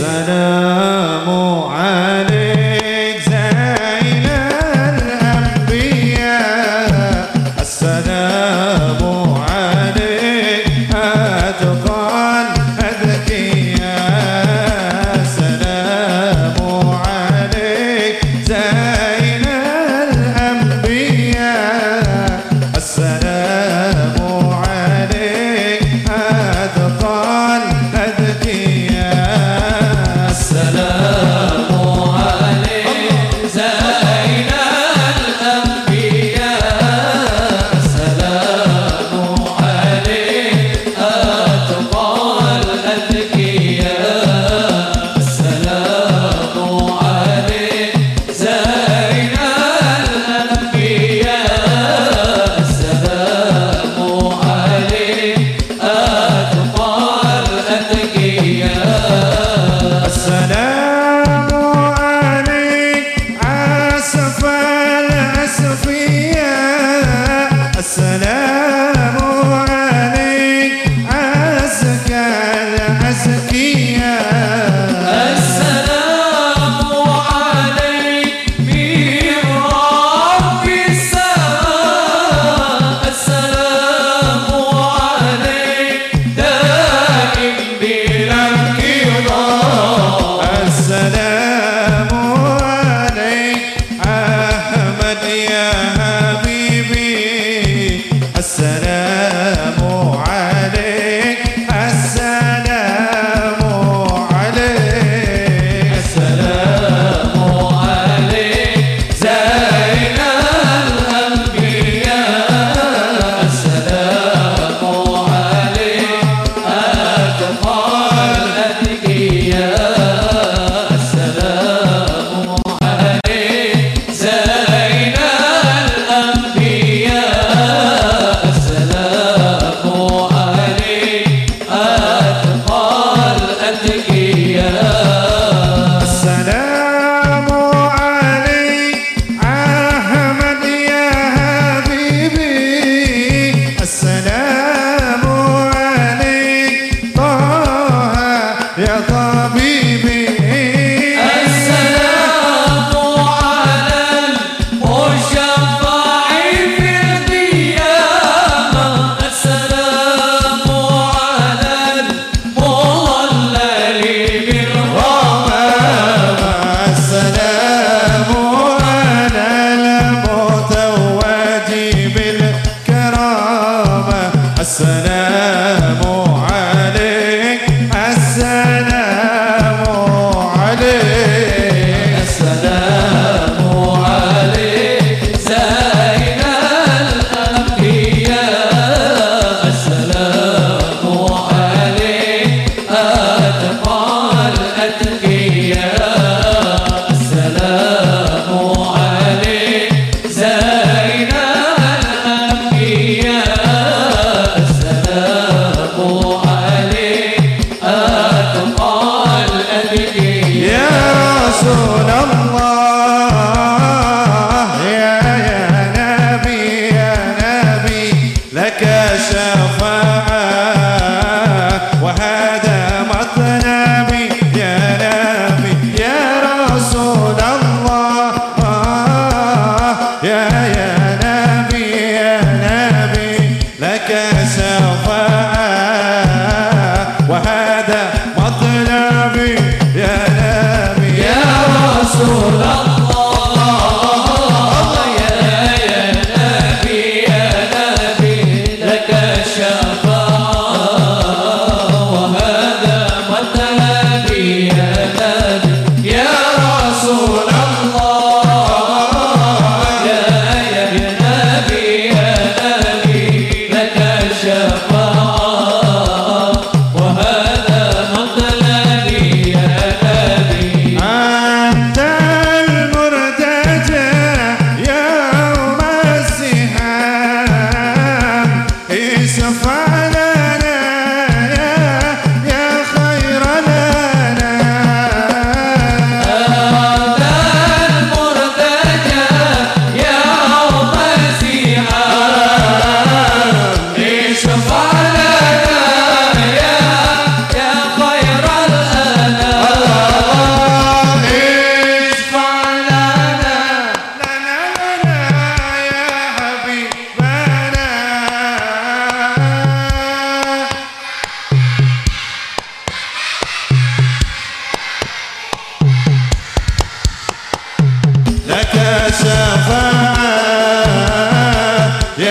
السلام السلام وهذا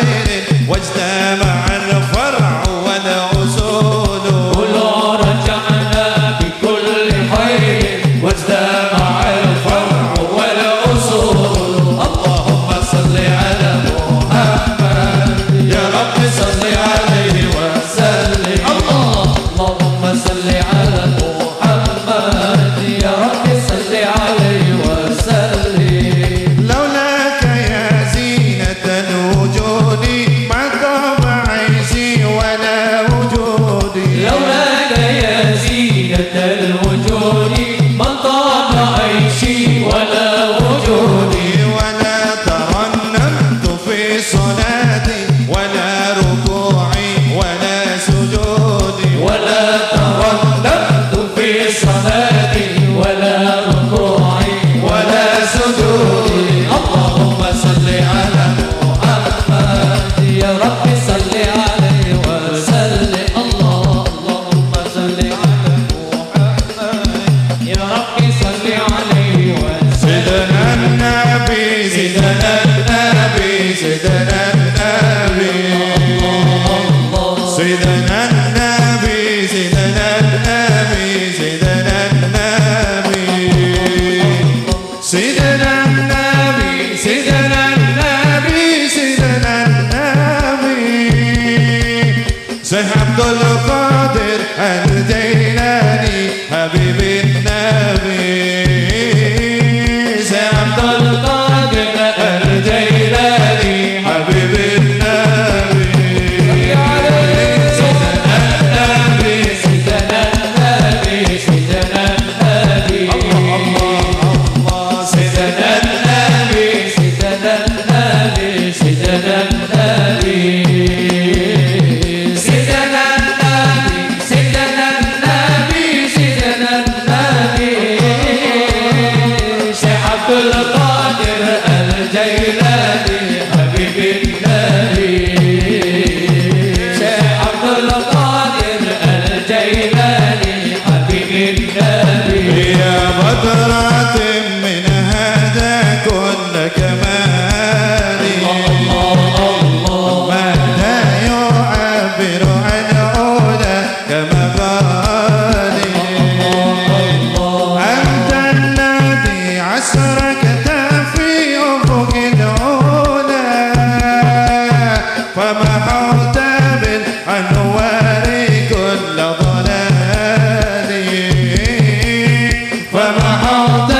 غيري واجتمع الفرح. that home.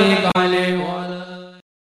اللهم